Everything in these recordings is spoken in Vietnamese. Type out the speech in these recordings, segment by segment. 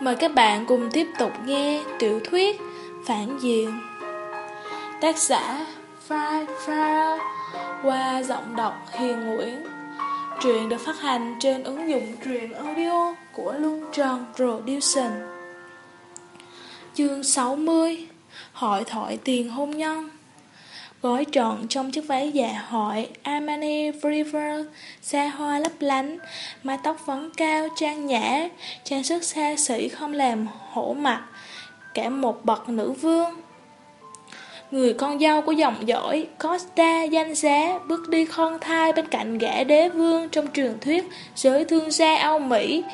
Mời các bạn cùng tiếp tục nghe tiểu thuyết Phản Diện. Tác giả Fry Fry qua giọng đọc Hiền Nguyễn. Truyện được phát hành trên ứng dụng truyện audio của Luân Tròn Production Chương 60 Hội thoại tiền hôn nhân. Gói trọn trong chiếc váy dạ hội Armani River xa hoa lấp lánh, mái tóc vấn cao trang nhã, trang sức xa xỉ không làm hổ mặt, cả một bậc nữ vương. Người con dâu của dòng dõi Costa danh giá bước đi khon thai bên cạnh gã đế vương trong truyền thuyết giới thương gia Âu Mỹ.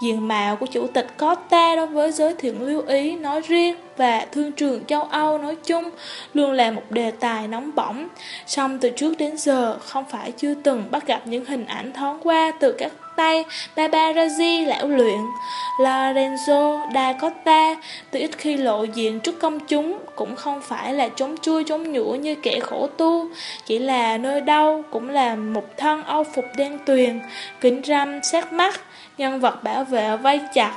Diện mạo của chủ tịch Costa đối với giới thiện lưu ý nói riêng và thương trường châu Âu nói chung luôn là một đề tài nóng bỏng. Song từ trước đến giờ không phải chưa từng bắt gặp những hình ảnh thoáng qua từ các tay Paparazzi lão luyện. Lorenzo da Costa từ ít khi lộ diện trước công chúng cũng không phải là chống chui chống nhũa như kẻ khổ tu, chỉ là nơi đâu cũng là một thân âu phục đen tuyền, kính râm, sát mắt, nhân vật bảo vệ vây chặt.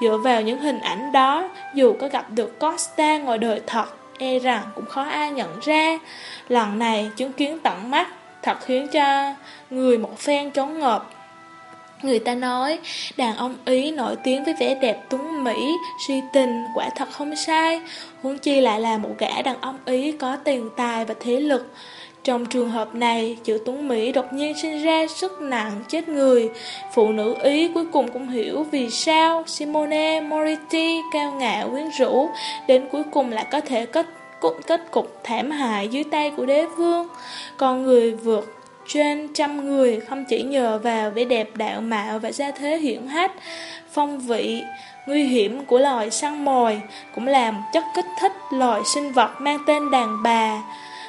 Dựa vào những hình ảnh đó, dù có gặp được Costa ngoài đời thật, e rằng cũng khó ai nhận ra. Lần này chứng kiến tận mắt, thật khiến cho người một phen trống ngợp. Người ta nói, đàn ông Ý nổi tiếng với vẻ đẹp tuấn Mỹ, suy tình, quả thật không sai. Huống chi lại là một gã đàn ông Ý có tiền tài và thế lực. Trong trường hợp này, chữ Tuấn Mỹ đột nhiên sinh ra sức nặng chết người. Phụ nữ Ý cuối cùng cũng hiểu vì sao Simone Moriti cao ngạo quyến rũ, đến cuối cùng lại có thể kết, kết cục thảm hại dưới tay của đế vương. Còn người vượt trên trăm người không chỉ nhờ vào vẻ đẹp đạo mạo và gia thế hiển hách, phong vị, nguy hiểm của loài săn mồi, cũng là một chất kích thích loài sinh vật mang tên đàn bà.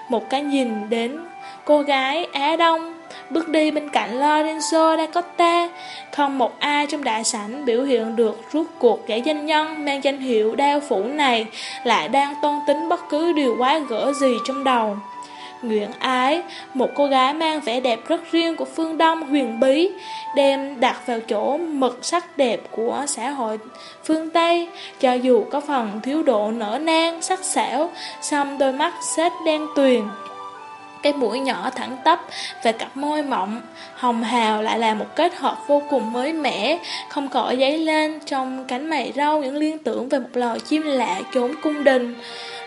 Một cái nhìn đến cô gái Á Đông bước đi bên cạnh Lorenzo da Costa, không một ai trong đại sảnh biểu hiện được rút cuộc kẻ danh nhân mang danh hiệu đao phủ này lại đang tôn tính bất cứ điều quái gỡ gì trong đầu. Nguyễn Ái, một cô gái mang vẻ đẹp rất riêng của phương Đông huyền bí, đem đặt vào chỗ mực sắc đẹp của xã hội phương Tây, cho dù có phần thiếu độ nở nang, sắc sảo, song đôi mắt xếp đen tuyền. Cái mũi nhỏ thẳng tắp và cặp môi mọng, hồng hào lại là một kết hợp vô cùng mới mẻ, không khỏi giấy lên trong cánh mày râu những liên tưởng về một loài chim lạ trốn cung đình.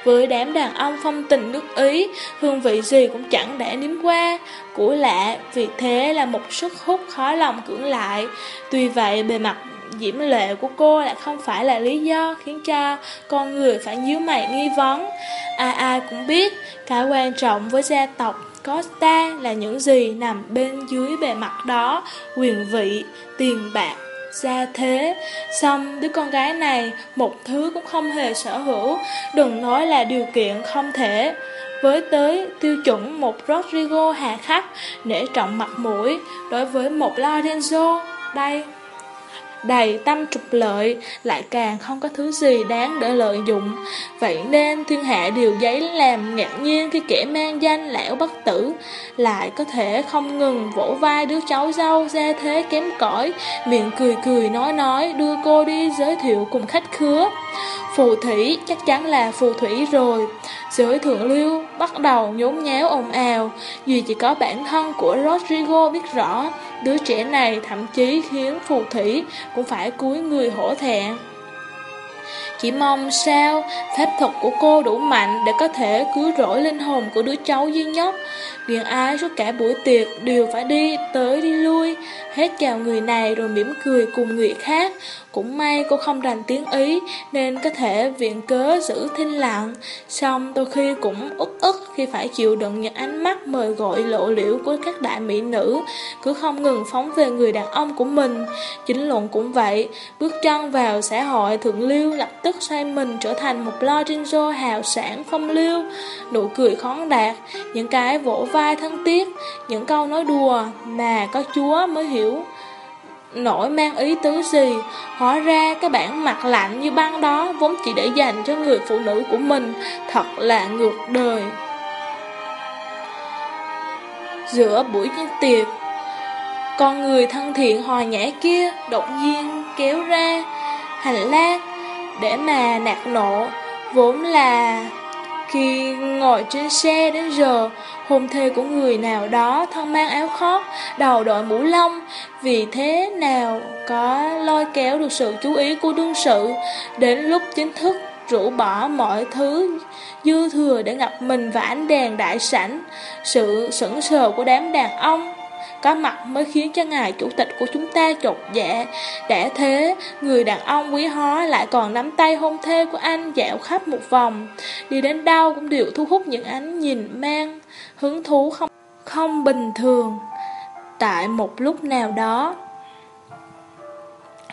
Với đám đàn ông phong tình nước Ý, hương vị gì cũng chẳng để nếm qua. Của lạ, vì thế là một sức hút khó lòng cưỡng lại. Tuy vậy, bề mặt diễm lệ của cô lại không phải là lý do khiến cho con người phải nhíu mày nghi vấn. Ai ai cũng biết, cái quan trọng với gia tộc Costa là những gì nằm bên dưới bề mặt đó, quyền vị, tiền bạc, gia thế. Xong đứa con gái này một thứ cũng không hề sở hữu, đừng nói là điều kiện không thể. Với tới tiêu chuẩn một Rodrigo hà khắc, nể trọng mặt mũi, đối với một Lorenzo, đây đầy tâm trục lợi, lại càng không có thứ gì đáng để lợi dụng. Vậy nên thiên hạ điều giấy làm ngạc nhiên khi kẻ mang danh lão bất tử, lại có thể không ngừng vỗ vai đứa cháu dâu ra thế kém cỏi, miệng cười cười nói nói đưa cô đi giới thiệu cùng khách khứa. Phù thủy chắc chắn là phù thủy rồi. Giới thượng lưu bắt đầu nhốn nháo ồn ào, vì chỉ có bản thân của Rodrigo biết rõ, đứa trẻ này thậm chí khiến phù thủy cũng phải cúi người hổ thẹn. Chỉ mong sao phép thuật của cô đủ mạnh để có thể cứu rỗi linh hồn của đứa cháu duy nhất. Viện ai suốt cả buổi tiệc đều phải đi tới đi lui, hết chào người này rồi mỉm cười cùng người khác. Cũng may cô không rành tiếng Ý nên có thể viện cớ giữ thinh lặng. Xong đôi khi cũng ức ức khi phải chịu đựng những ánh mắt mời gọi lộ liễu của các đại mỹ nữ, cứ không ngừng phóng về người đàn ông của mình. Chính luận cũng vậy, bước chân vào xã hội thượng lưu lập tức xoay mình trở thành một lo trên rô hào sản phong lưu, nụ cười khón đạt, những cái vỗ vai thân thiết, những câu nói đùa mà có chúa mới hiểu nổi mang ý tứ gì? Hóa ra cái bản mặt lạnh như băng đó Vốn chỉ để dành cho người phụ nữ của mình Thật là ngược đời. Giữa buổi tiệc Con người thân thiện hòa nhã kia Đột nhiên kéo ra hành lang để mà nạt nộ, vốn là khi ngồi trên xe đến giờ, hôn thê của người nào đó thân mang áo khoác, đầu đội mũ lông, vì thế nào có lôi kéo được sự chú ý của đương sự, đến lúc chính thức rũ bỏ mọi thứ dư thừa để ngập mình vào ánh đèn đại sảnh, sự sững sờ của đám đàn ông có mặt mới khiến cho ngài chủ tịch của chúng ta chột dạ. Đã thế, người đàn ông quý hóa lại còn nắm tay hôn thê của anh dạo khắp một vòng. Đi đến đâu cũng đều thu hút những ánh nhìn mang Hứng thú không, không bình thường. Tại một lúc nào đó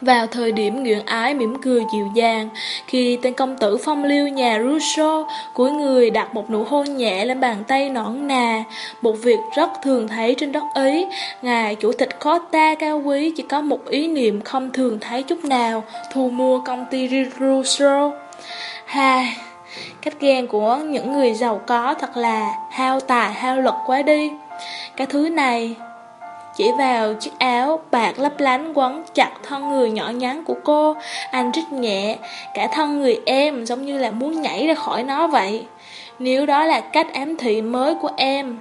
vào thời điểm nguyện ái mỉm cười dịu dàng, khi tên công tử phong lưu nhà Rousseau cuối người đặt một nụ hôn nhẹ lên bàn tay nõn nà, một việc rất thường thấy trên đất Ý, ngài chủ tịch Costa cao quý chỉ có một ý niệm không thường thấy chút nào, thu mua công ty Rousseau. Ha, cách ghen của những người giàu có thật là hao tài hao lực quá đi. Cái thứ này chỉ vào chiếc áo bạc lấp lánh quấn chặt thân người nhỏ nhắn của cô. Anh rít nhẹ, Cả thân người em giống như là muốn nhảy ra khỏi nó vậy. Nếu đó là cách ám thị mới của em,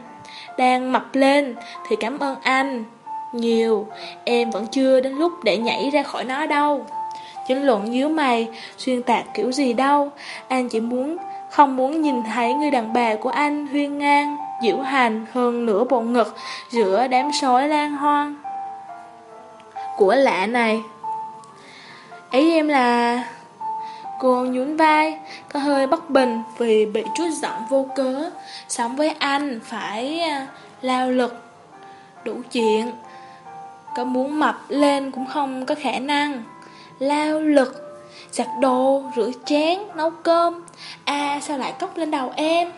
Đang mập lên Thì cảm ơn anh Nhiều. Em vẫn chưa đến lúc để nhảy ra khỏi nó đâu. Chính luận dưới mày Xuyên tạc kiểu gì đâu. Anh chỉ muốn, Không muốn nhìn thấy người đàn bà của anh huyên ngang diễu hành hơn nửa bộ ngực giữa đám sói lan hoang của lạ này. Ấy em là... Cô nhún vai, có hơi bất bình vì bị chút giận vô cớ. Sống với anh phải à, lao lực, đủ chuyện. Có muốn mập lên cũng không có khả năng. Lao lực, giặt đồ, rửa chén, nấu cơm. À sao lại cốc lên đầu em?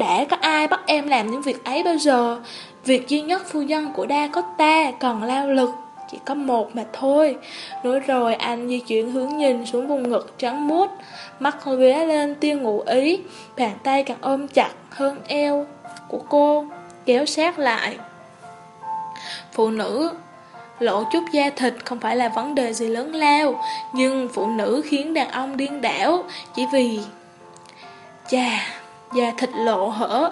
Đã có ai bắt em làm những việc ấy bao giờ? Việc duy nhất phu nhân của đa có ta còn lao lực, Chỉ có một mà thôi. Nói rồi anh di chuyển hướng nhìn xuống vùng ngực trắng muốt, Mắt hơi ghé lên tiêu ngụ ý, Bàn tay càng ôm chặt hơn eo của cô, Kéo sát lại. Phụ nữ, Lộ chút da thịt không phải là vấn đề gì lớn lao, Nhưng phụ nữ khiến đàn ông điên đảo Chỉ vì, Chà da thịt lộ hở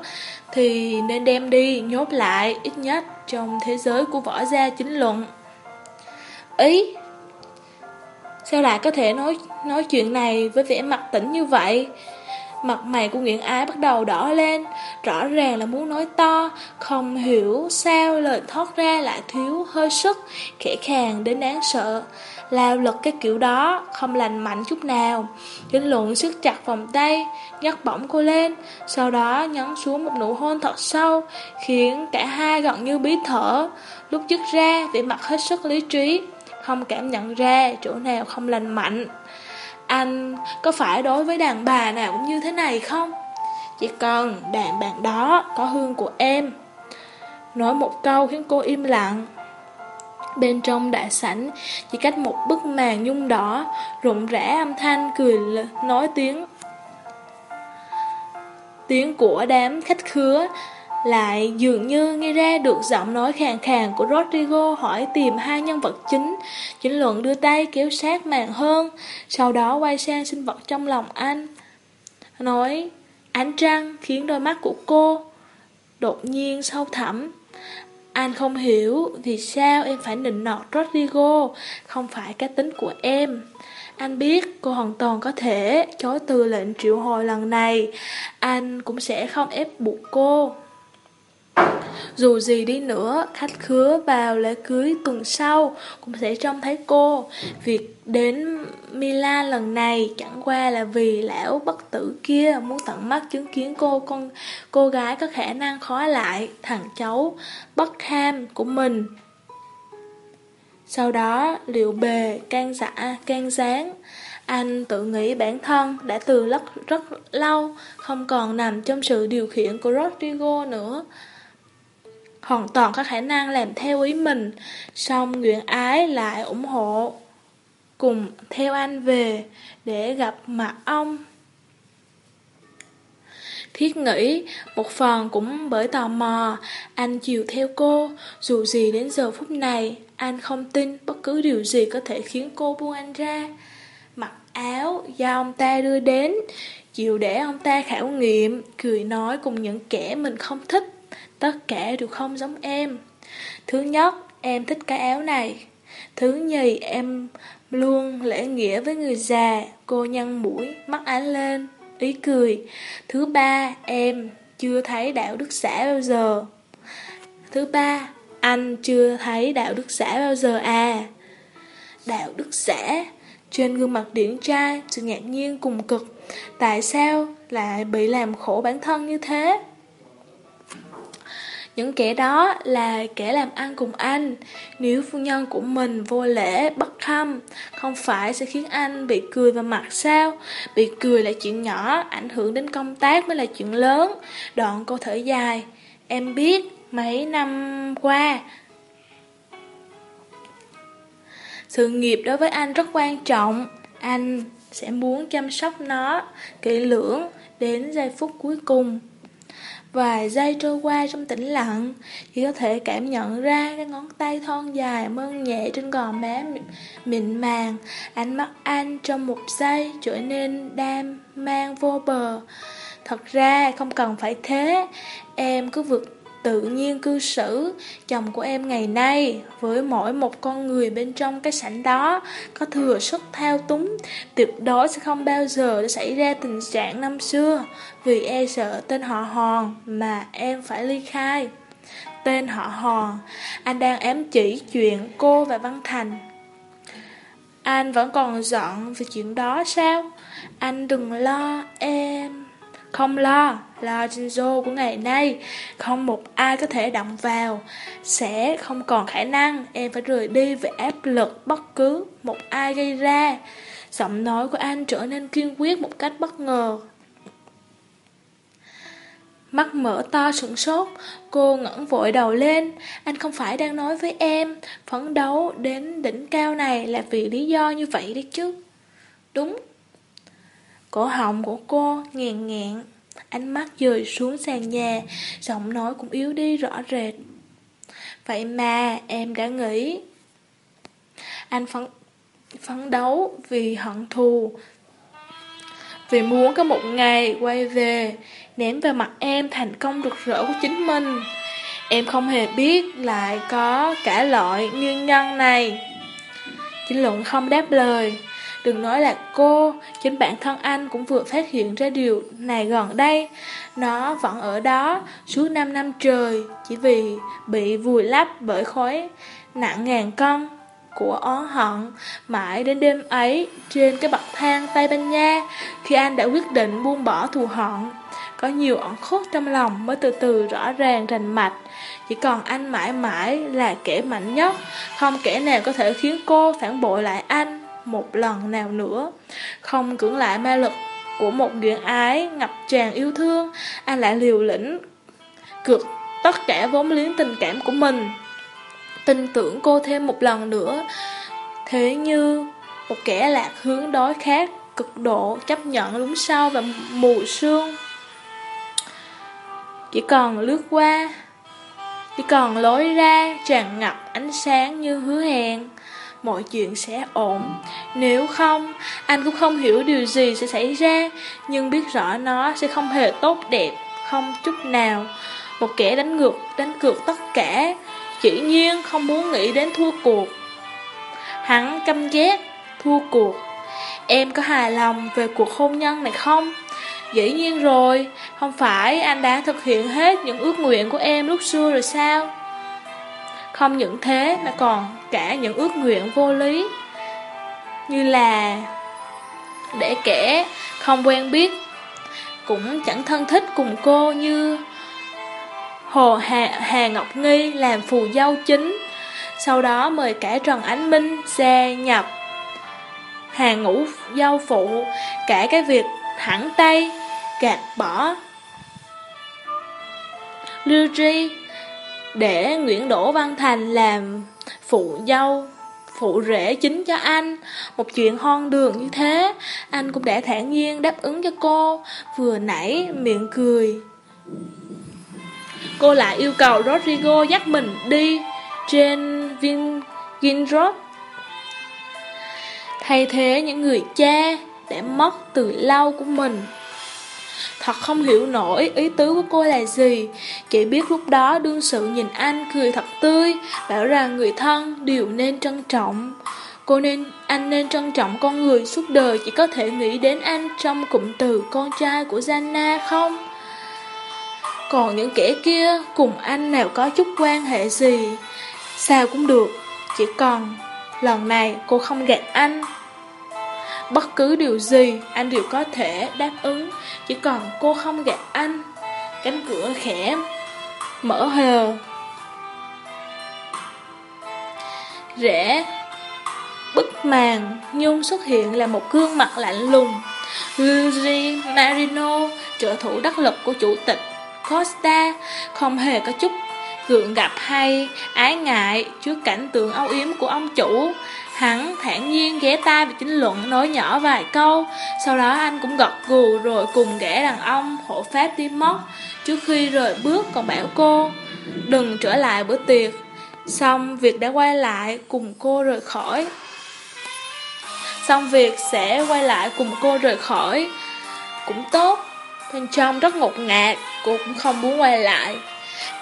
thì nên đem đi nhốt lại ít nhất trong thế giới của võ gia chính luận. Ý, sao lại có thể nói nói chuyện này với vẻ mặt tỉnh như vậy? Mặt mày của Nguyễn Ái bắt đầu đỏ lên, rõ ràng là muốn nói to, không hiểu sao lời thoát ra lại thiếu hơi sức, khẽ khàng đến đáng sợ. Lao lực cái kiểu đó, không lành mạnh chút nào. Chính luận sức chặt vòng tay, nhấc bổng cô lên, sau đó nhấn xuống một nụ hôn thật sâu, khiến cả hai gần như bí thở. Lúc dứt ra, vẻ mặt hết sức lý trí, không cảm nhận ra chỗ nào không lành mạnh. Anh có phải đối với đàn bà nào cũng như thế này không? Chỉ cần đàn bạn đó có hương của em. Nói một câu khiến cô im lặng. Bên trong đại sảnh chỉ cách một bức màn nhung đỏ, rụng rã âm thanh cười nói tiếng. Tiếng của đám khách khứa lại dường như nghe ra được giọng nói khàn khàn của Rodrigo hỏi tìm hai nhân vật chính. Chính luận đưa tay kéo sát màn hơn, sau đó quay sang sinh vật trong lòng anh. Nói, ánh trăng khiến đôi mắt của cô đột nhiên sâu thẳm. Anh không hiểu vì sao em phải nịnh nọt Rodrigo, không phải cái tính của em. Anh biết cô hoàn toàn có thể chối từ lệnh triệu hồi lần này, anh cũng sẽ không ép buộc cô. Dù gì đi nữa, khách khứa vào lễ cưới tuần sau cũng sẽ trông thấy cô. Việc đến Milan lần này chẳng qua là vì lão bất tử kia muốn tận mắt chứng kiến cô con cô gái có khả năng khó lại thằng cháu bất ham của mình. Sau đó, liệu bề, can dạ, can gián, anh tự nghĩ bản thân đã từ rất, rất lâu không còn nằm trong sự điều khiển của Rodrigo nữa hoàn toàn có khả năng làm theo ý mình, song Nguyễn Ái lại ủng hộ, cùng theo anh về để gặp mặt ông. Thiết nghĩ, một phần cũng bởi tò mò, anh chiều theo cô, dù gì đến giờ phút này, anh không tin bất cứ điều gì có thể khiến cô buông anh ra. Mặc áo do ông ta đưa đến, chịu để ông ta khảo nghiệm, cười nói cùng những kẻ mình không thích. Tất cả đều không giống em. Thứ nhất, em thích cái áo này. Thứ nhì, em luôn lễ nghĩa với người già. Cô nhăn mũi, mắt ánh lên, ý cười. Thứ ba, em chưa thấy đạo đức xã bao giờ. Thứ ba, anh chưa thấy đạo đức xã bao giờ à. Đạo đức xã trên gương mặt điển trai, sự ngạc nhiên cùng cực. Tại sao lại bị làm khổ bản thân như thế? Những kẻ đó là kẻ làm ăn cùng anh. Nếu phu nhân của mình vô lễ, bất khâm, không phải sẽ khiến anh bị cười vào mặt sao? Bị cười là chuyện nhỏ, ảnh hưởng đến công tác mới là chuyện lớn. Đoạn câu thở dài. Em biết, mấy năm qua, sự nghiệp đối với anh rất quan trọng. Anh sẽ muốn chăm sóc nó kỹ lưỡng đến giây phút cuối cùng. Vài giây trôi qua trong tĩnh lặng, chỉ có thể cảm nhận ra cái ngón tay thon dài mơn nhẹ trên gò má mịn màng. Ánh mắt anh trong một giây trở nên đam mang vô bờ. Thật ra không cần phải thế, em cứ vượt tự nhiên cư xử chồng của em ngày nay với mỗi một con người bên trong cái sảnh đó có thừa sức thao túng. Tuyệt đối sẽ không bao giờ để xảy ra tình trạng năm xưa vì e sợ tên họ hòn mà em phải ly khai. Tên họ hòn, anh đang ám chỉ chuyện cô và Văn Thành. Anh vẫn còn giận về chuyện đó sao? Anh đừng lo em không lo, lo Jinzo của ngày nay, không một ai có thể động vào, sẽ không còn khả năng em phải rời đi về áp lực bất cứ một ai gây ra. Giọng nói của anh trở nên kiên quyết một cách bất ngờ. Mắt mở to sửng sốt, cô ngẩng vội đầu lên, anh không phải đang nói với em, phấn đấu đến đỉnh cao này là vì lý do như vậy đấy chứ. Đúng, Cổ họng của cô nghẹn nghẹn, ánh mắt dời xuống sàn nhà, giọng nói cũng yếu đi rõ rệt. Vậy mà em đã nghĩ Anh phấn, phấn đấu vì hận thù Vì muốn có một ngày quay về Ném vào mặt em thành công rực rỡ của chính mình. Em không hề biết lại có cả loại nguyên nhân này. Chính luận không đáp lời. Đừng nói là cô, chính bản thân anh cũng vừa phát hiện ra điều này gần đây. Nó vẫn ở đó suốt 5 năm trời, chỉ vì bị vùi lấp bởi khói nặng ngàn cân của oán hận. Mãi đến đêm ấy, trên cái bậc thang Tây Ban Nha, khi anh đã quyết định buông bỏ thù hận, có nhiều ẩn khúc trong lòng mới từ từ rõ ràng rành mạch. Chỉ còn anh mãi mãi là kẻ mạnh nhất, không kẻ nào có thể khiến cô phản bội lại anh một lần nào nữa. Không cưỡng lại ma lực của một duyên ái ngập tràn yêu thương, anh lại liều lĩnh cược tất cả vốn liếng tình cảm của mình. Tin tưởng cô thêm một lần nữa, thế như một kẻ lạc hướng đói khát cực độ chấp nhận lúng sau và mù sương. Chỉ còn lướt qua, chỉ còn lối ra tràn ngập ánh sáng như hứa hẹn mọi chuyện sẽ ổn. Nếu không, anh cũng không hiểu điều gì sẽ xảy ra, nhưng biết rõ nó sẽ không hề tốt đẹp, không chút nào. Một kẻ đánh ngược, đánh cược tất cả, chỉ nhiên không muốn nghĩ đến thua cuộc. Hắn căm ghét, thua cuộc. Em có hài lòng về cuộc hôn nhân này không? Dĩ nhiên rồi, không phải anh đã thực hiện hết những ước nguyện của em lúc xưa rồi sao? Không những thế mà còn cả những ước nguyện vô lý. Như là Để kẻ không quen biết Cũng chẳng thân thích cùng cô như Hồ Hà, Hà Ngọc Nghi làm phù dâu chính. Sau đó mời cả Trần Ánh Minh gia nhập Hà Ngũ dâu phụ Cả cái việc thẳng tay Gạt bỏ Lưu Tri để Nguyễn Đỗ Văn Thành làm phụ dâu, phụ rể chính cho anh. Một chuyện hoang đường như thế, anh cũng đã thản nhiên đáp ứng cho cô, vừa nãy miệng cười. Cô lại yêu cầu Rodrigo dắt mình đi trên Vin Ginrod. Thay thế những người cha, đã mất từ lâu của mình. Thật không hiểu nổi ý tứ của cô là gì. Chỉ biết lúc đó đương sự nhìn anh cười thật tươi Bảo rằng người thân đều nên trân trọng. Cô nên, anh nên trân trọng con người suốt đời Chỉ có thể nghĩ đến anh trong cụm từ con trai của Jana không? Còn những kẻ kia cùng anh nào có chút quan hệ gì? Sao cũng được Chỉ còn lần này cô không gạt anh. Bất cứ điều gì anh đều có thể đáp ứng. Chỉ còn cô không gạt anh, Cánh cửa khẽ Mở hờ. Rẽ, Bức màn Nhung xuất hiện là một gương mặt lạnh lùng. Luigi Marino, Trợ thủ đắc lực của chủ tịch Costa, Không hề có chút gượng gặp hay ái ngại trước cảnh tượng âu yếm của ông chủ. Hắn thản nhiên ghé tai và chính luận nói nhỏ vài câu. Sau đó anh cũng gật gù rồi cùng gã đàn ông hộ pháp đi mất Trước khi rời bước còn bảo cô, Đừng trở lại bữa tiệc. Xong, việc đã quay lại cùng cô rời khỏi. Xong việc sẽ quay lại cùng cô rời khỏi Cũng tốt. Bên trong rất ngột ngạt, Cô cũng không muốn quay lại.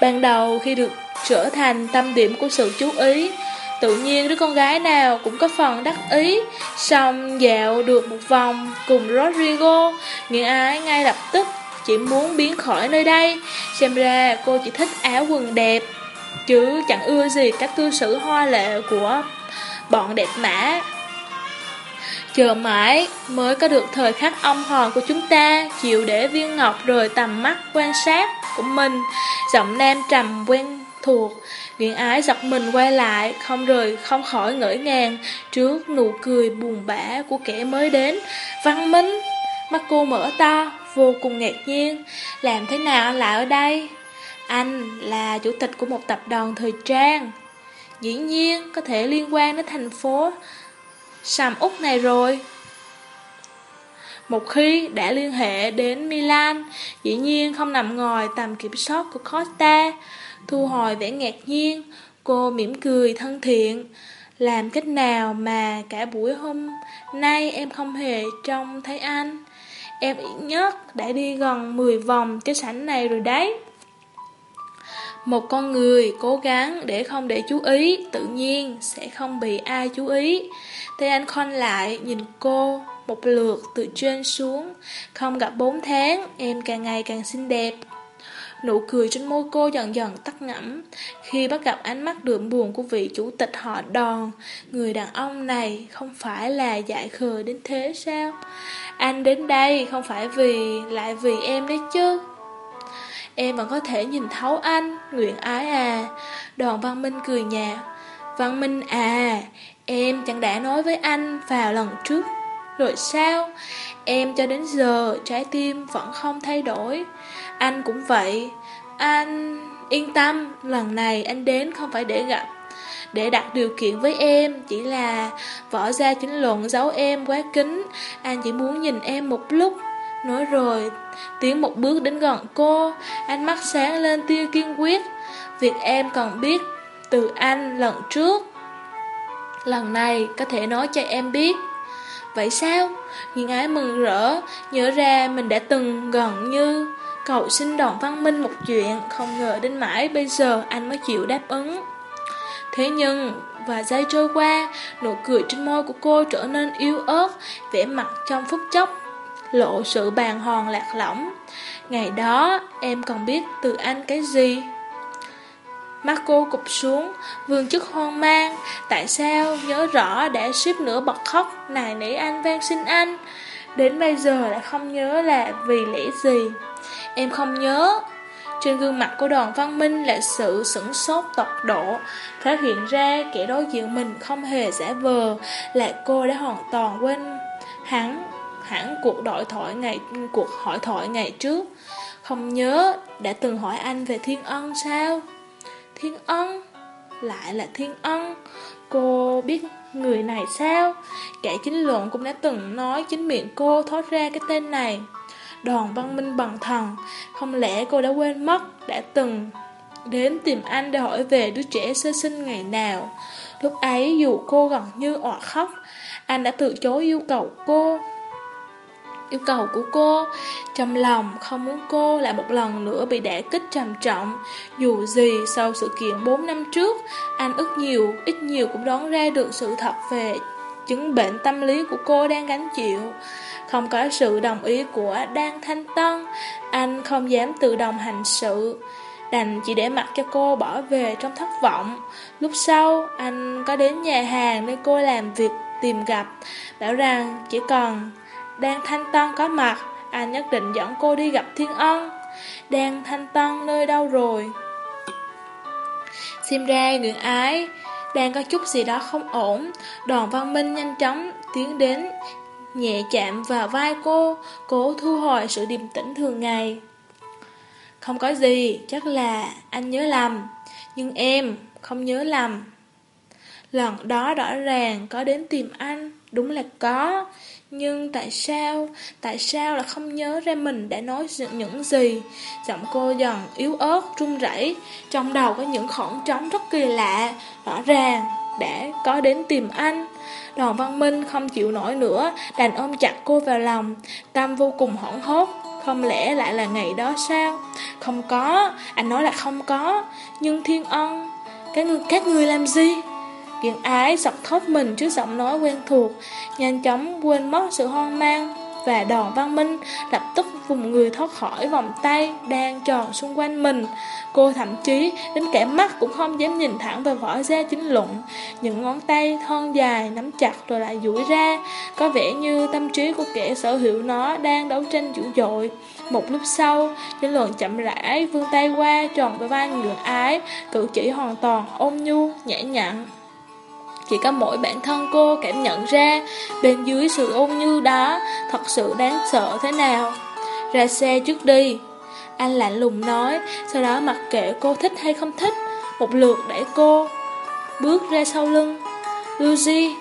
Ban đầu khi được trở thành tâm điểm của sự chú ý Tự nhiên đứa con gái nào cũng có phần đắc ý, Xong dạo được một vòng cùng Rodrigo. Nghĩa ái ngay lập tức chỉ muốn biến khỏi nơi đây. Xem ra cô chỉ thích áo quần đẹp, Chứ chẳng ưa gì các cư xử hoa lệ của bọn đẹp mã. Chờ mãi mới có được thời khắc ông hòn của chúng ta, Chịu để viên ngọc rời tầm mắt quan sát của mình. Giọng nam trầm quen thuộc Nguyễn ái giật mình quay lại Không rời không khỏi ngỡ ngàng Trước nụ cười buồn bã của kẻ mới đến. Văn Minh Mắt cô mở to Vô cùng ngạc nhiên. Làm thế nào lại ở đây? Anh là chủ tịch của một tập đoàn thời trang. Dĩ nhiên có thể liên quan đến thành phố Sầm Úc này rồi. Một khi đã liên hệ đến Milan, dĩ nhiên không nằm ngoài tầm kiểm soát của Costa. Thu hồi vẻ ngạc nhiên, cô mỉm cười thân thiện. Làm cách nào mà cả buổi hôm nay em không hề trông thấy anh? Em ít nhất đã đi gần 10 vòng cái sảnh này rồi đấy. Một con người cố gắng để không để chú ý, tự nhiên sẽ không bị ai chú ý. Thế anh khoanh lại, nhìn cô, một lượt từ trên xuống. Không gặp bốn tháng, em càng ngày càng xinh đẹp. Nụ cười trên môi cô dần dần tắt ngẫm. Khi bắt gặp ánh mắt đượm buồn của vị chủ tịch họ đòn Người đàn ông này không phải là dại khờ đến thế sao? Anh đến đây không phải vì, lại vì em đấy chứ. Em vẫn có thể nhìn thấu anh, Nguyện ái à. Đoàn Văn Minh cười nhạt. Văn Minh à Em chẳng đã nói với anh vào lần trước. Rồi sao? Em cho đến giờ trái tim vẫn không thay đổi. Anh cũng vậy. Anh, yên tâm, Lần này anh đến không phải để gặp, Để đặt điều kiện với em, Chỉ là võ ra chính luận giấu em quá kín. Anh chỉ muốn nhìn em một lúc. Nói rồi, Tiến một bước đến gần cô. Anh mắt sáng lên tia kiên quyết. Việc em còn biết Từ anh lần trước. Lần này có thể nói cho em biết. Vậy sao? Nhìn ái mừng rỡ Nhớ ra mình đã từng gần như cậu xin đòn văn minh một chuyện Không ngờ đến mãi bây giờ anh mới chịu đáp ứng. Thế nhưng và giây trôi qua Nụ cười trên môi của cô trở nên yếu ớt Vẻ mặt trong phút chốc Lộ sự bàn hoàng lạc lõng. Ngày đó em còn biết từ anh cái gì? Mắt cô cụp xuống, vương chức hoang mang, tại sao nhớ rõ đã suýt nữa bật khóc, nài nỉ anh van xin anh. Đến bây giờ lại không nhớ là vì lẽ gì. Em không nhớ. Trên gương mặt của đoàn văn minh là sự sửng sốt tột độ, phát hiện ra kẻ đối diện mình không hề giả vờ, là cô đã hoàn toàn quên hắn hẳn cuộc đổi thoại ngày cuộc hỏi thoại ngày trước. Không nhớ đã từng hỏi anh về thiên ân sao? Thiên ân Lại là thiên ân Cô biết người này sao? Kẻ chính luận cũng đã từng nói Chính miệng cô thoát ra cái tên này. Đoàn văn minh bằng thần, Không lẽ cô đã quên mất Đã từng đến tìm anh để hỏi về đứa trẻ sơ sinh ngày nào? Lúc ấy dù cô gần như ọa khóc, Anh đã từ chối yêu cầu cô yêu cầu của cô. Trong lòng không muốn cô lại một lần nữa bị đả kích trầm trọng. Dù gì sau sự kiện 4 năm trước, anh ức nhiều, ít nhiều cũng đoán ra được sự thật về chứng bệnh tâm lý của cô đang gánh chịu. Không có sự đồng ý của Đan Thanh Tân, anh không dám tự đồng hành sự. Đành chỉ để mặc cho cô bỏ về trong thất vọng. Lúc sau, anh có đến nhà hàng nơi cô làm việc tìm gặp, bảo rằng chỉ còn đang Thanh Tân có mặt, anh nhất định dẫn cô đi gặp Thiên Ân. Đang Thanh Tân nơi đâu rồi? Xem ra người Ái đang có chút gì đó không ổn. Đoàn Văn Minh nhanh chóng tiến đến, nhẹ chạm vào vai cô, cố thu hồi sự điềm tĩnh thường ngày. Không có gì, chắc là anh nhớ lầm, nhưng em không nhớ lầm. Lần đó rõ ràng có đến tìm anh, đúng là có. Nhưng tại sao, tại sao là không nhớ ra mình đã nói những gì? Giọng cô dần yếu ớt, run rẩy, trong đầu có những khoảng trống rất kỳ lạ, rõ ràng đã có đến tìm anh. Đoàn Văn Minh không chịu nổi nữa, đành ôm chặt cô vào lòng, tâm vô cùng hoảng hốt. Không lẽ lại là ngày đó sao? Không có, anh nói là không có, nhưng Thiên Ân, các người, các người làm gì? Kiện ái giật thốt mình trước giọng nói quen thuộc, nhanh chóng quên mất sự hoang mang và đòn văn minh lập tức vùng người thoát khỏi vòng tay đang tròn xung quanh mình. Cô thậm chí đến kẻ mắt cũng không dám nhìn thẳng vào vỏ da chính luận. Những ngón tay thon dài nắm chặt rồi lại duỗi ra, có vẻ như tâm trí của kẻ sở hữu nó đang đấu tranh dữ dội. Một lúc sau, chính luận chậm rãi vươn tay qua tròn vào vai người ái, cử chỉ hoàn toàn ôn nhu, nhã nhặn. Chỉ có mỗi bản thân cô cảm nhận ra Bên dưới sự ôn như đó Thật sự đáng sợ thế nào. Ra xe trước đi. Anh lạnh lùng nói, Sau đó mặc kệ cô thích hay không thích, Một lượt đẩy cô Bước ra sau lưng. Lucy,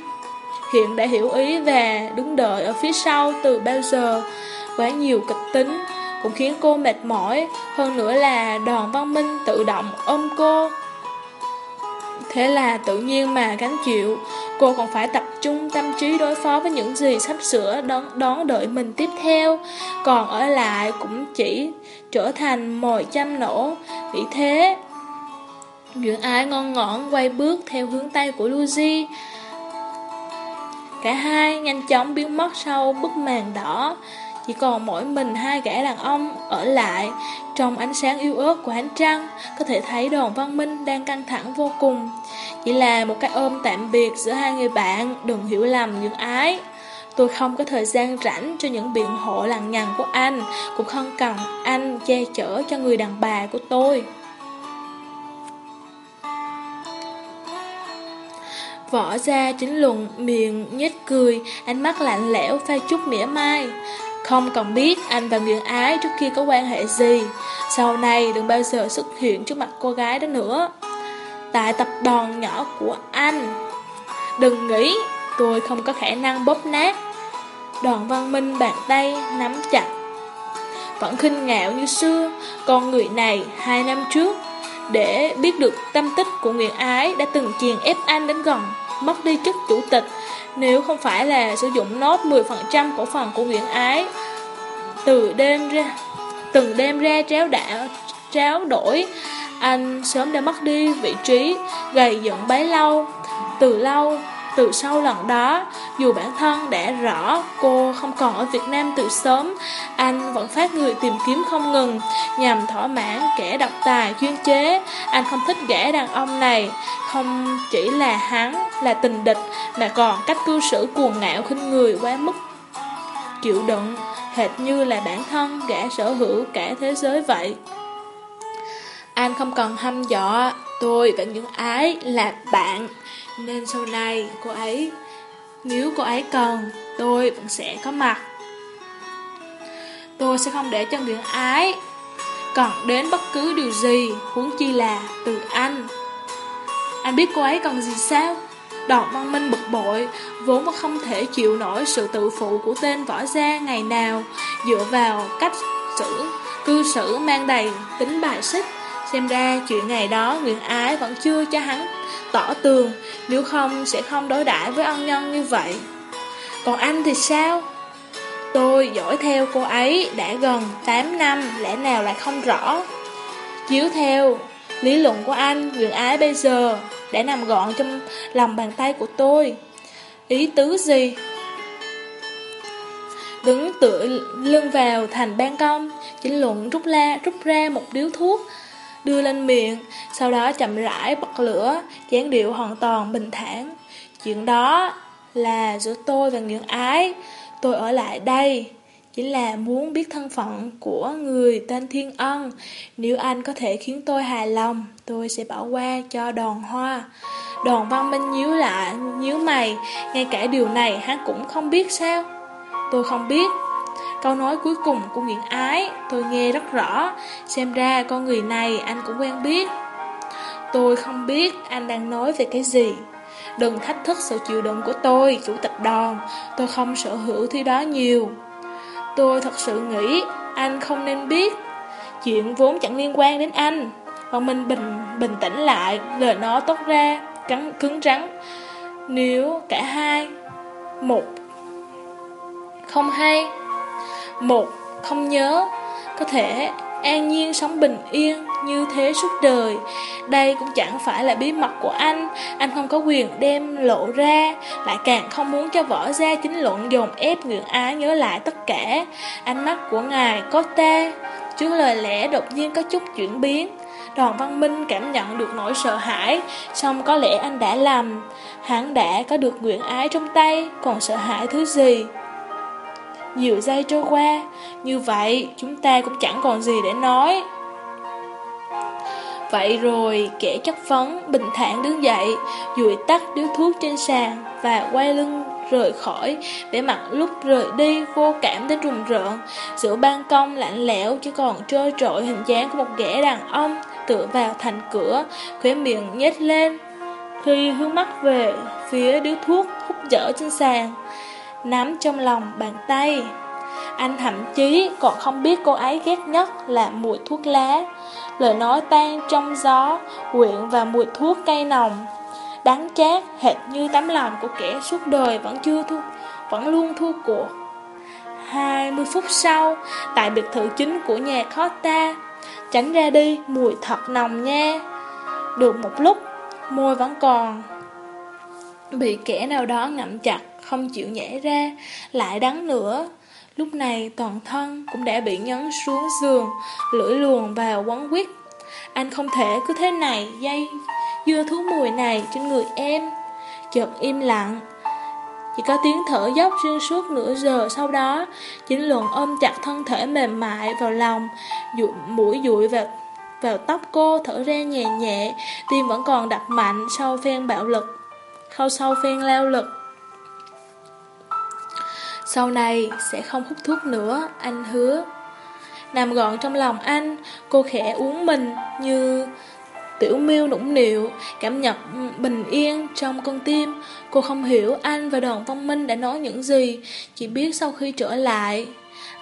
Hiện đã hiểu ý và đứng đợi ở phía sau từ bao giờ. Quá nhiều kịch tính Cũng khiến cô mệt mỏi. Hơn nữa là đoàn văn minh tự động ôm cô. Thế là tự nhiên mà gánh chịu. Cô còn phải tập trung tâm trí đối phó với những gì sắp sửa đón, đón đợi mình tiếp theo. Còn ở lại cũng chỉ trở thành mồi chăm nổ. Vì thế Dưỡng Ái ngon ngọn quay bước theo hướng tay của Lucy. Cả hai nhanh chóng biến mất sau bức màn đỏ chỉ còn mỗi mình hai gã đàn ông ở lại. Trong ánh sáng yêu ớt của ánh trăng, Có thể thấy đoàn văn minh đang căng thẳng vô cùng. Chỉ là một cái ôm tạm biệt giữa hai người bạn, Đừng hiểu lầm những ái. Tôi không có thời gian rảnh cho những biện hộ lằng nhằng của anh, Cũng không cần anh che chở cho người đàn bà của tôi. Võ ra chính luận miệng nhếch cười, Ánh mắt lạnh lẽo pha chút mỉa mai không cần biết anh và Nguyễn Ái trước kia có quan hệ gì. Sau này đừng bao giờ xuất hiện trước mặt cô gái đó nữa. Tại tập đoàn nhỏ của anh, Đừng nghĩ tôi không có khả năng bóp nát. Đoàn văn minh bàn tay nắm chặt. Vẫn khinh ngạo như xưa, Con người này hai năm trước, Để biết được tâm tích của Nguyễn Ái Đã từng chèn ép anh đến gần, Mất đi chức chủ tịch nếu không phải là sử dụng nốt 10% cổ phần của Nguyễn Ái Từ đêm ra Từng đêm ra tráo đạo Tráo đổi Anh sớm đã mất đi vị trí Gầy dựng bấy lâu. Từ lâu từ sau lần đó, dù bản thân đã rõ cô không còn ở Việt Nam từ sớm, anh vẫn phát người tìm kiếm không ngừng, nhằm thỏa mãn kẻ độc tài chuyên chế. Anh không thích gã đàn ông này, không chỉ là hắn, là tình địch, mà còn cách cư xử cuồng ngạo khinh người quá mức. Chịu đựng, hệt như là bản thân gã sở hữu cả thế giới vậy. Anh không cần hăm dọa, tôi và những ái là bạn. Nên sau này cô ấy nếu cô ấy cần, Tôi vẫn sẽ có mặt. Tôi sẽ không để cho người ái Cần đến bất cứ điều gì, Huống chi là từ anh. Anh biết cô ấy cần gì sao? Đọt văn minh bực bội, Vốn mà không thể chịu nổi sự tự phụ Của tên võ gia ngày nào. Dựa vào cách xử, Cư xử mang đầy tính bài xích, Xem ra chuyện ngày đó Nguyễn Ái vẫn chưa cho hắn tỏ tường. Nếu không sẽ không đối đãi với ân nhân như vậy Còn anh thì sao? Tôi dõi theo cô ấy đã gần 8 năm, lẽ nào lại không rõ. Chiếu theo lý luận của anh, Nguyễn Ái bây giờ đã nằm gọn trong lòng bàn tay của tôi. Ý tứ gì? Đứng tựa lưng vào thành ban công, chính luận rút la rút ra một điếu thuốc, đưa lên miệng, sau đó chậm rãi bật lửa, dáng điệu hoàn toàn bình thản. Chuyện đó là giữa tôi và Nguyễn Ái, tôi ở lại đây chính là muốn biết thân phận của người tên Thiên Ân. Nếu anh có thể khiến tôi hài lòng, tôi sẽ bỏ qua cho đòn hoa. Đoàn văn minh nhíu lại, nhíu mày, ngay cả điều này hắn cũng không biết sao. Tôi không biết. Câu nói cuối cùng của Nguyễn Ái, tôi nghe rất rõ, xem ra con người này anh cũng quen biết. Tôi không biết anh đang nói về cái gì. Đừng thách thức sự chịu đựng của tôi, chủ tịch đoàn, tôi không sở hữu thứ đó nhiều. Tôi thật sự nghĩ anh không nên biết Chuyện vốn chẳng liên quan đến anh Còn mình bình bình tĩnh lại Lời nó tốt ra cắn cứng rắn Nếu cả hai Một Không hay một không nhớ Có thể an nhiên sống bình yên như thế suốt đời. Đây cũng chẳng phải là bí mật của anh, anh không có quyền đem lộ ra, lại càng không muốn cho võ gia chính luận dồn ép ngưỡng Á nhớ lại tất cả. Ánh mắt của ngài có ta, trước lời lẽ đột nhiên có chút chuyển biến. Đoàn Văn Minh cảm nhận được nỗi sợ hãi, xong có lẽ anh đã làm Hắn đã có được nguyện ái trong tay, còn sợ hãi thứ gì? Nhiều giây trôi qua, như vậy chúng ta cũng chẳng còn gì để nói. Vậy rồi kẻ chất phấn bình thản đứng dậy Dụi tắt điếu thuốc trên sàn Và quay lưng rời khỏi Vẻ mặt lúc rời đi vô cảm đến rùng rợn. Giữa ban công lạnh lẽo Chỉ còn trơ trội hình dáng của một gã đàn ông Tựa vào thành cửa Khóe miệng nhếch lên Khi hướng mắt về phía điếu thuốc hút dở trên sàn. Nắm trong lòng bàn tay. Anh thậm chí còn không biết cô ấy ghét nhất là mùi thuốc lá. Lời nói tan trong gió, Quyện vào mùi thuốc cây nồng. Đáng chát, hệt như tấm lòng của kẻ suốt đời vẫn chưa thu, Vẫn luôn thua cuộc 20 phút sau, Tại biệt thự chính của nhà khó ta, Tránh ra đi mùi thật nồng nha. Được một lúc, Môi vẫn còn. Bị kẻ nào đó ngậm chặt không chịu nhảy ra Lại đắng nữa Lúc này toàn thân cũng đã bị nhấn xuống giường, lưỡi luồn vào quấn quýt. Anh không thể cứ thế này dây dưa thú mùi này trên người em. Chợt im lặng. Chỉ có tiếng thở dốc xuyên suốt nửa giờ sau đó, chính luận ôm chặt thân thể mềm mại vào lòng, dụ, mũi dụi vào vào tóc cô thở ra nhẹ nhẹ, tim vẫn còn đập mạnh sau phen bạo lực, sau sau phen lao lực. Sau này sẽ không hút thuốc nữa, anh hứa. Nằm gọn trong lòng anh, cô khẽ uống mình như tiểu miêu nũng nịu, cảm nhận bình yên trong con tim. Cô không hiểu anh và đoàn văn minh đã nói những gì, chỉ biết sau khi trở lại.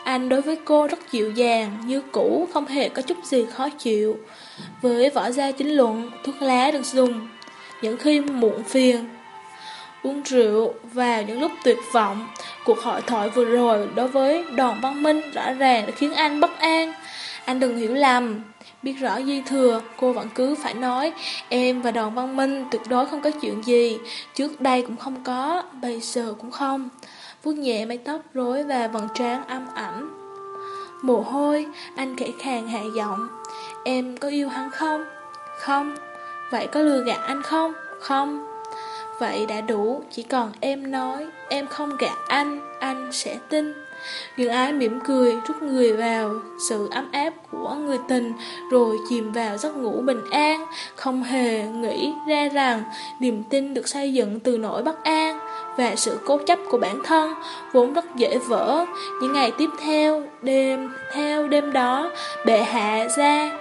Anh đối với cô rất dịu dàng, như cũ, không hề có chút gì khó chịu. Với võ gia chính luận, thuốc lá được dùng những khi muộn phiền uống rượu vào những lúc tuyệt vọng. Cuộc hội thoại vừa rồi đối với đoàn văn minh rõ ràng đã khiến anh bất an. Anh đừng hiểu lầm, biết rõ di thừa, cô vẫn cứ phải nói em và đoàn văn minh tuyệt đối không có chuyện gì. Trước đây cũng không có, bây giờ cũng không. vuốt nhẹ mái tóc rối và vầng trán âm ẩm. Mồ hôi, anh khẽ khàng hạ giọng. Em có yêu hắn không? Không. Vậy có lừa gạt anh không? Không. Vậy đã đủ, chỉ còn em nói, em không gạt anh, anh sẽ tin. Nhưng ái mỉm cười, rút người vào sự ấm áp của người tình, rồi chìm vào giấc ngủ bình an, không hề nghĩ ra rằng niềm tin được xây dựng từ nỗi bất an và sự cố chấp của bản thân vốn rất dễ vỡ. Những ngày tiếp theo, đêm theo đêm đó, bệ hạ ra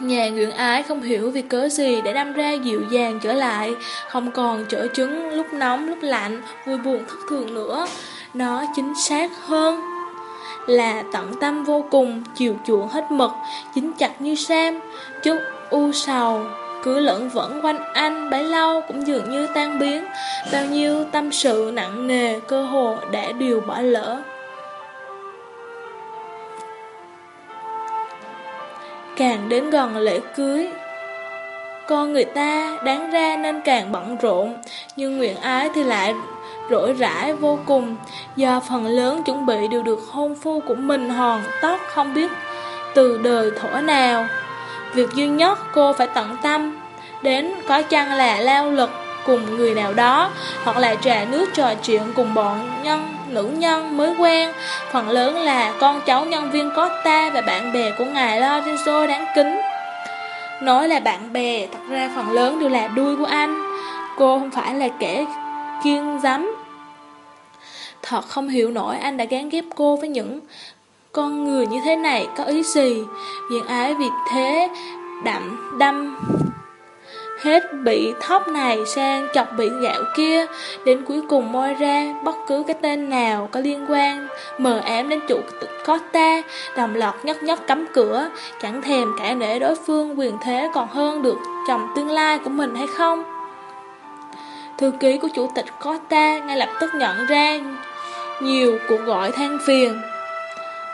Nhà ngưỡng Ái không hiểu vì cớ gì để đâm ra dịu dàng trở lại, không còn trở chứng lúc nóng lúc lạnh, vui buồn thất thường nữa. Nó chính xác hơn là tận tâm vô cùng, chiều chuộng hết mực, chính chặt như sam, chút u sầu, cứ lẫn vẫn quanh anh bấy lâu cũng dường như tan biến, bao nhiêu tâm sự nặng nề cơ hồ đã điều bỏ lỡ. Càng đến gần lễ cưới, con người ta đáng ra nên càng bận rộn, nhưng nguyện ái thì lại rỗi rãi vô cùng, do phần lớn chuẩn bị đều được hôn phu của mình hòn tóc không biết từ đời thổ nào. Việc duy nhất cô phải tận tâm Đến có chăng là lao lực cùng người nào đó Hoặc là trà nước trò chuyện cùng bọn nhân, nữ nhân mới quen. Phần lớn là con cháu nhân viên Costa và bạn bè của ngài Lorenzo đáng kính. Nói là bạn bè, thật ra phần lớn đều là đuôi của anh. Cô không phải là kẻ kiên giấm Thật không hiểu nổi anh đã gán ghép cô với những con người như thế này có ý gì. Viện ái vì thế đậm đâm. Hết bị thóc này sang chọc bị gạo kia. Đến cuối cùng moi ra bất cứ cái tên nào có liên quan Mờ ám đến chủ Costa Đồng lọt nhất nhất cấm cửa. Chẳng thèm cả nể đối phương quyền thế còn hơn được chồng tương lai của mình hay không. Thư ký của chủ tịch Costa ngay lập tức nhận ra nhiều cuộc gọi than phiền.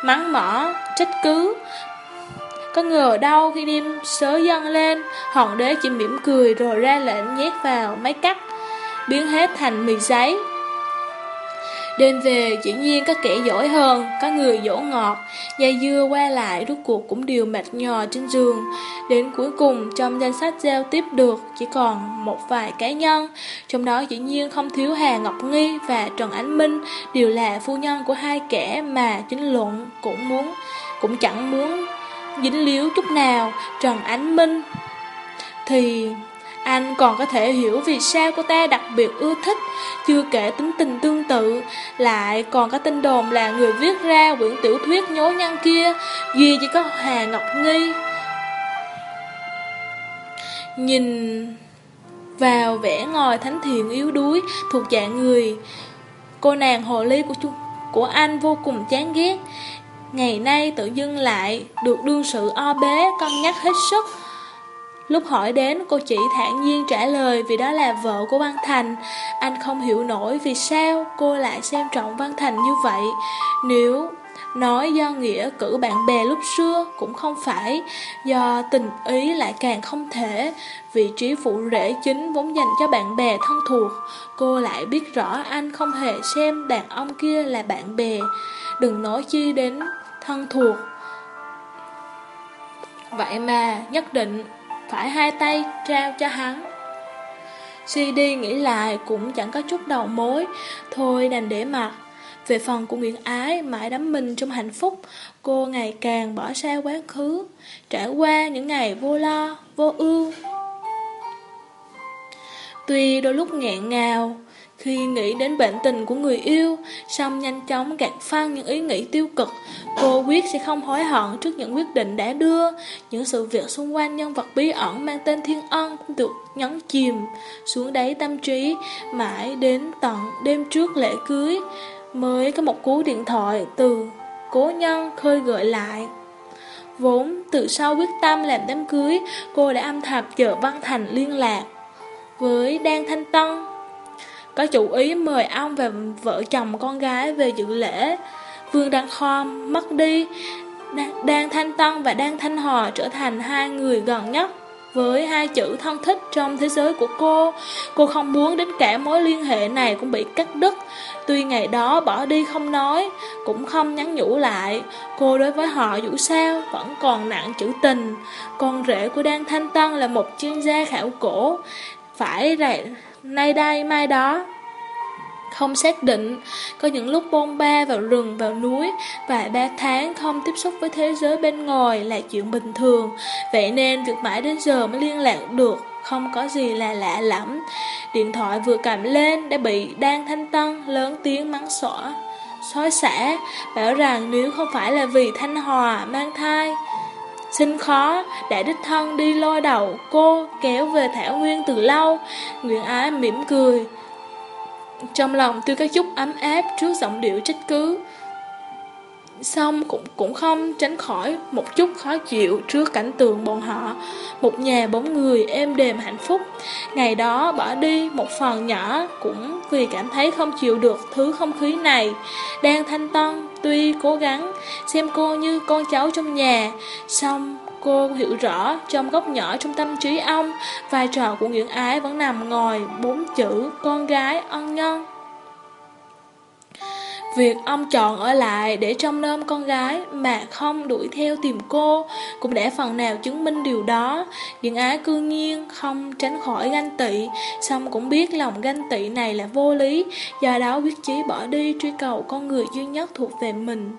Mắng mỏ, trách cứ. Có ngờ đâu khi đêm sớ dâng lên, hòn đế chỉ mỉm cười rồi ra lệnh nhét vào máy cắt, biến hết thành mì giấy. Đêm về, dĩ nhiên có kẻ giỏi hơn, có người dỗ ngọt, dây dưa qua lại rốt cuộc cũng đều mệt nhò trên giường. Đến cuối cùng, trong danh sách giao tiếp được, chỉ còn một vài cá nhân, trong đó dĩ nhiên không thiếu Hà Ngọc Nghi và Trần Ánh Minh, đều là phu nhân của hai kẻ mà chính luận cũng muốn, cũng chẳng muốn dính líu chút nào. Trần Ánh Minh thì anh còn có thể hiểu vì sao cô ta đặc biệt ưa thích, chưa kể tính tình tương tự, lại còn có tin đồn là người viết ra quyển tiểu thuyết nhố nhăn kia, duy chỉ có Hà Ngọc Nghi. Nhìn vào vẻ ngồi thánh thiện yếu đuối thuộc dạng người, cô nàng hồ ly của chú, của anh vô cùng chán ghét. Ngày nay tự dưng lại được đương sự o bế Con nhắc hết sức. Lúc hỏi đến, cô chỉ thản nhiên trả lời vì đó là vợ của Văn Thành. Anh không hiểu nổi vì sao cô lại xem trọng Văn Thành như vậy. Nếu nói do nghĩa cử bạn bè lúc xưa cũng không phải, Do tình ý lại càng không thể, Vị trí phụ rễ chính vốn dành cho bạn bè thân thuộc, Cô lại biết rõ anh không hề xem đàn ông kia là bạn bè. Đừng nói chi đến thân thuộc Vậy mà nhất định phải hai tay trao cho hắn. CD nghĩ lại cũng chẳng có chút đầu mối, thôi đành để mặc. Về phần của Nguyễn Ái, mãi đắm mình trong hạnh phúc, cô ngày càng bỏ xa quá khứ, trải qua những ngày vô lo, vô ưu. Tuy đôi lúc nghẹn ngào, khi nghĩ đến bệnh tình của người yêu, xong nhanh chóng gạt phăng những ý nghĩ tiêu cực, cô quyết sẽ không hối hận trước những quyết định đã đưa. Những sự việc xung quanh nhân vật bí ẩn mang tên Thiên Ân cũng được nhấn chìm xuống đáy tâm trí, mãi đến tận đêm trước lễ cưới, mới có một cú điện thoại từ cố nhân khơi gợi lại. Vốn từ sau quyết tâm làm đám cưới, cô đã âm thầm chờ Văn Thành liên lạc với Đan Thanh Tân có chủ ý mời ông và vợ chồng con gái về dự lễ. Vương Đăng Khom mất đi, Đan Thanh Tân và Đan Thanh Hòa trở thành hai người gần nhất với hai chữ thân thích trong thế giới của cô. Cô không muốn đến cả mối liên hệ này cũng bị cắt đứt. Tuy ngày đó bỏ đi không nói, cũng không nhắn nhủ lại. Cô đối với họ dù sao vẫn còn nặng chữ tình. Con rể của Đan Thanh Tân là một chuyên gia khảo cổ. Phải là nay đây mai đó. Không xác định, có những lúc bôn ba vào rừng, vào núi, vài ba tháng không tiếp xúc với thế giới bên ngoài là chuyện bình thường. Vậy nên việc mãi đến giờ mới liên lạc được, không có gì là lạ lắm. Điện thoại vừa cầm lên đã bị đang Thanh Tân lớn tiếng mắng xỏ. Xói xả, bảo rằng nếu không phải là vì Thanh Hòa mang thai, Xin khó, đã đích thân đi lôi đầu cô kéo về Thảo Nguyên từ lâu. Nguyễn Ái mỉm cười. Trong lòng tôi có chút ấm áp trước giọng điệu trách cứ. Xong cũng cũng không tránh khỏi một chút khó chịu trước cảnh tượng bọn họ. Một nhà bốn người êm đềm hạnh phúc. Ngày đó bỏ đi một phần nhỏ cũng vì cảm thấy không chịu được thứ không khí này. Đang thanh tân tuy cố gắng, xem cô như con cháu trong nhà. Xong cô hiểu rõ trong góc nhỏ trong tâm trí ông, Vai trò của Nguyễn Ái vẫn nằm ngồi bốn chữ con gái ân nhân. Việc ông chọn ở lại để trông nom con gái mà không đuổi theo tìm cô cũng đã phần nào chứng minh điều đó. Điện Á cương nhiên không tránh khỏi ganh tị, xong cũng biết lòng ganh tị này là vô lý, do đó quyết chí bỏ đi truy cầu con người duy nhất thuộc về mình.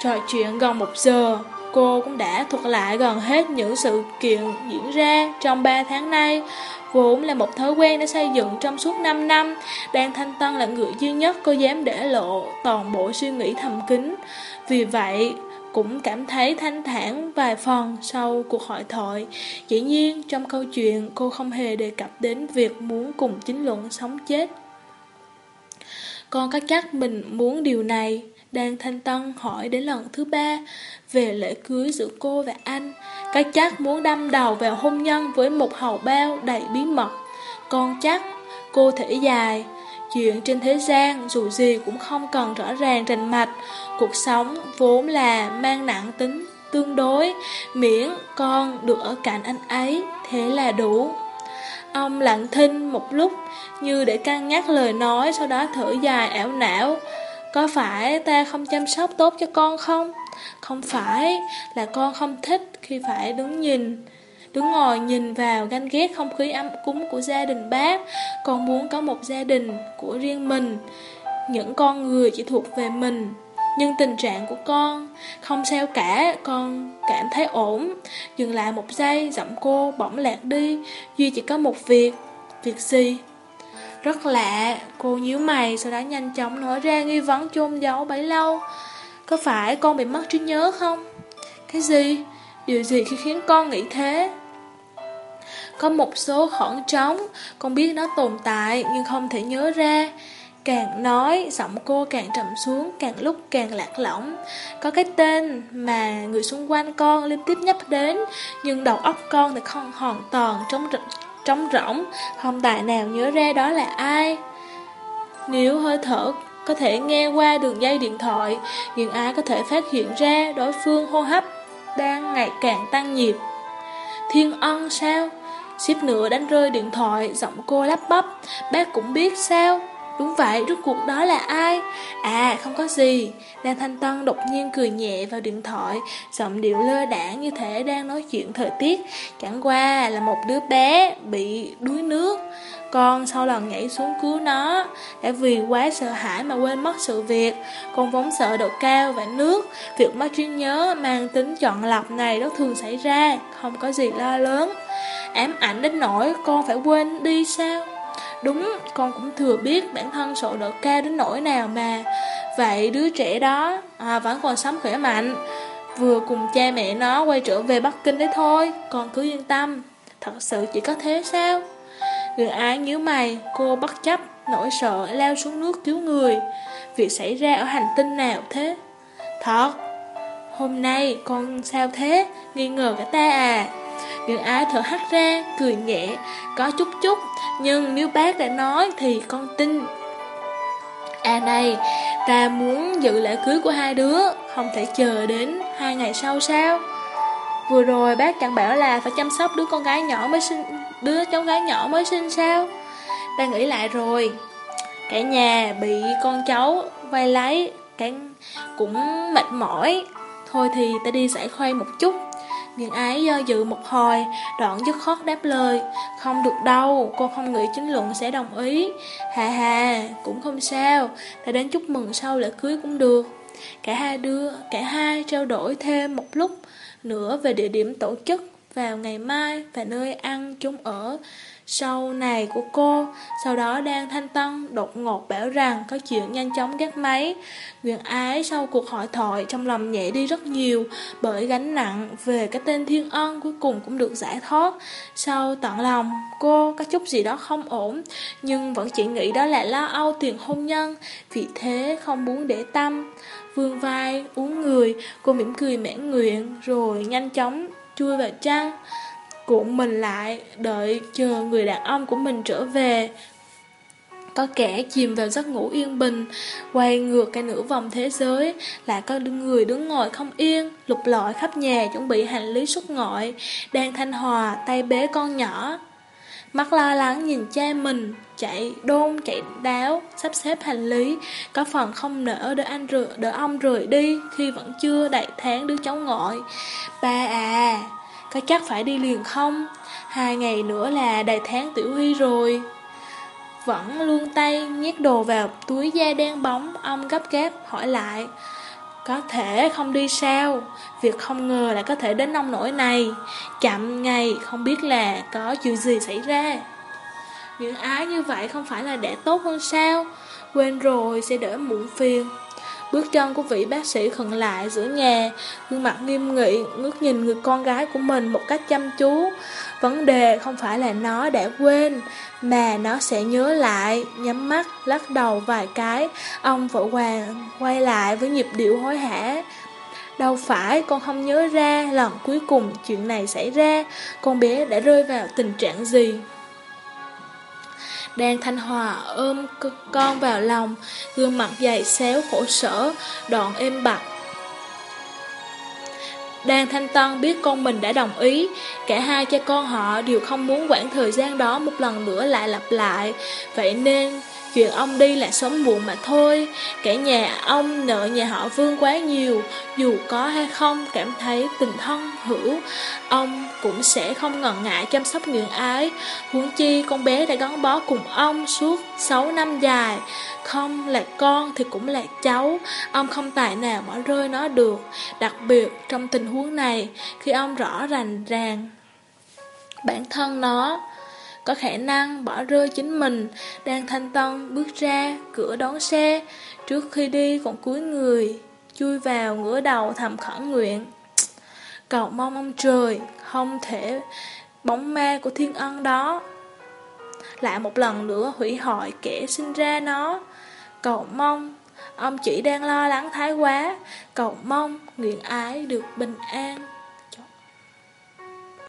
Trò chuyện gần một giờ, cô cũng đã thuật lại gần hết những sự kiện diễn ra trong 3 tháng nay vốn là một thói quen đã xây dựng trong suốt 5 năm. Đan Thanh Tân là người duy nhất cô dám để lộ toàn bộ suy nghĩ thầm kín. Vì vậy, cũng cảm thấy thanh thản vài phần sau cuộc hội thoại. Dĩ nhiên, trong câu chuyện cô không hề đề cập đến việc muốn cùng chính luận sống chết. Con có chắc mình muốn điều này? Đan Thanh Tân hỏi đến lần thứ ba về lễ cưới giữa cô và anh. Cái chắc muốn đâm đầu vào hôn nhân với một hầu bao đầy bí mật. Con chắc, cô thể dài. Chuyện trên thế gian dù gì cũng không cần rõ ràng rành mạch. Cuộc sống vốn là mang nặng tính tương đối, miễn con được ở cạnh anh ấy, thế là đủ. Ông lặng thinh một lúc như để cân nhắc lời nói, sau đó thở dài ảo não. Có phải ta không chăm sóc tốt cho con không? Không phải là con không thích khi phải đứng nhìn, Đứng ngồi nhìn vào ganh ghét không khí ấm cúng của gia đình bác. Con muốn có một gia đình của riêng mình, Những con người chỉ thuộc về mình. Nhưng tình trạng của con Không sao cả, Con cảm thấy ổn. Dừng lại một giây, Giọng cô bỗng lạc đi. Duy chỉ có một việc Việc gì? Rất lạ, Cô nhíu mày, Sau đó nhanh chóng nói ra nghi vấn chôn giấu bấy lâu có phải con bị mất trí nhớ không? Cái gì? Điều gì khi khiến con nghĩ thế? Có một số khoảng trống, con biết nó tồn tại nhưng không thể nhớ ra. Càng nói, giọng cô càng trầm xuống, càng lúc càng lạc lõng. Có cái tên mà người xung quanh con liên tiếp nhắc đến, nhưng đầu óc con thì không hoàn toàn trống, trống rỗng, không tài nào nhớ ra đó là ai. Nếu hơi thở có thể nghe qua đường dây điện thoại, nhưng ai có thể phát hiện ra đối phương hô hấp đang ngày càng tăng nhịp. Thiên ân sao? Xếp nữa đánh rơi điện thoại, giọng cô lắp bắp, bác cũng biết sao? Đúng vậy, rốt cuộc đó là ai? À, không có gì. Đan Thanh Tân đột nhiên cười nhẹ vào điện thoại, giọng điệu lơ đảng như thể đang nói chuyện thời tiết. Chẳng qua là một đứa bé bị đuối nước. Con sau lần nhảy xuống cứu nó. Đã vì quá sợ hãi mà quên mất sự việc. Con vốn sợ độ cao và nước. Việc mất trí nhớ mang tính chọn lọc này rất thường xảy ra Không có gì lo lớn Ám ảnh đến nỗi con phải quên đi sao? Đúng, con cũng thừa biết bản thân sợ độ cao đến nỗi nào mà. Vậy đứa trẻ đó à, vẫn còn sống khỏe mạnh. Vừa cùng cha mẹ nó quay trở về Bắc Kinh đấy thôi. Con cứ yên tâm. Thật sự chỉ có thế sao? Người ái nhíu mày, cô bất chấp, nỗi sợ lao xuống nước cứu người. Việc xảy ra ở hành tinh nào thế? Thật, hôm nay con sao thế? Nghi ngờ cả ta à? Người ái thở hắt ra, cười nhẹ, có chút chút, nhưng nếu bác đã nói thì con tin. À này, ta muốn dự lễ cưới của hai đứa, không thể chờ đến hai ngày sau sao? Vừa rồi bác chẳng bảo là phải chăm sóc đứa con gái nhỏ mới sinh đứa cháu gái nhỏ mới sinh sao? Ta nghĩ lại rồi. Cả nhà bị con cháu vay lấy Cả cũng mệt mỏi. Thôi thì ta đi giải khuây một chút. Nhưng ái do dự một hồi, Đoạn dứt khoát đáp lời. Không được đâu, Cô không nghĩ chính luận sẽ đồng ý. Hà hà, cũng không sao. Ta đến chúc mừng sau lễ cưới cũng được. Cả hai đưa, Cả hai trao đổi thêm một lúc nữa về địa điểm tổ chức vào ngày mai và nơi ăn chúng ở sau này của cô. Sau đó đang thanh tân đột ngột bảo rằng có chuyện nhanh chóng gác máy. Nguyện ái sau cuộc hỏi thoại trong lòng nhẹ đi rất nhiều bởi gánh nặng về cái tên thiên ân cuối cùng cũng được giải thoát. Sau tận lòng, cô có chút gì đó không ổn nhưng vẫn chỉ nghĩ đó là lo âu tiền hôn nhân vì thế không muốn để tâm. Vương vai, uống người, cô mỉm cười mãn nguyện rồi nhanh chóng chui vào chăn cuộn mình lại, đợi chờ người đàn ông của mình trở về. Có kẻ chìm vào giấc ngủ yên bình, quay ngược cái nửa vòng thế giới, lại có người đứng ngồi không yên, lục lọi khắp nhà chuẩn bị hành lý xuất ngoại, đang thanh hòa tay bế con nhỏ. Mắt lo lắng nhìn cha mình, chạy đôn chạy đáo, sắp xếp hành lý, có phần không nỡ đỡ anh rửa, đỡ ông rời đi khi vẫn chưa đầy tháng đứa cháu ngoại. Ba à, có chắc phải đi liền không? Hai ngày nữa là đầy tháng tiểu huy rồi. Vẫn luôn tay nhét đồ vào túi da đen bóng, ông gấp gáp hỏi lại. Có thể không đi sao? Việc không ngờ lại có thể đến nông nỗi này. Chậm ngày không biết là có chuyện gì xảy ra. Những ái như vậy không phải là để tốt hơn sao? Quên rồi sẽ đỡ muộn phiền. Bước chân của vị bác sĩ khẩn lại giữa nhà, gương mặt nghiêm nghị, ngước nhìn người con gái của mình một cách chăm chú. Vấn đề không phải là nó đã quên, mà nó sẽ nhớ lại, nhắm mắt, lắc đầu vài cái. Ông vội vàng quay lại với nhịp điệu hối hả. Đâu phải con không nhớ ra lần cuối cùng chuyện này xảy ra, con bé đã rơi vào tình trạng gì. Đang thanh hòa ôm con vào lòng, gương mặt dày xéo khổ sở, đoạn êm bặt. Đan Thanh Tân biết con mình đã đồng ý, cả hai cha con họ đều không muốn quãng thời gian đó một lần nữa lại lặp lại, vậy nên Chuyện ông đi là sớm muộn mà thôi. Cả nhà ông nợ nhà họ Vương quá nhiều. Dù có hay không, cảm thấy tình thân hữu, Ông cũng sẽ không ngần ngại chăm sóc người ái Huống chi con bé đã gắn bó cùng ông suốt 6 năm dài. Không là con thì cũng là cháu. Ông không tài nào bỏ rơi nó được. Đặc biệt trong tình huống này, Khi ông rõ ràng ràng Bản thân nó có khả năng bỏ rơi chính mình, đang thanh tân bước ra cửa đón xe, trước khi đi còn cúi người, chui vào ngửa đầu thầm khẩn nguyện. Cầu mong ông trời không thể bóng ma của thiên ân đó lại một lần nữa hủy hoại kẻ sinh ra nó. Cầu mong ông chỉ đang lo lắng thái quá, cầu mong nguyện ái được bình an.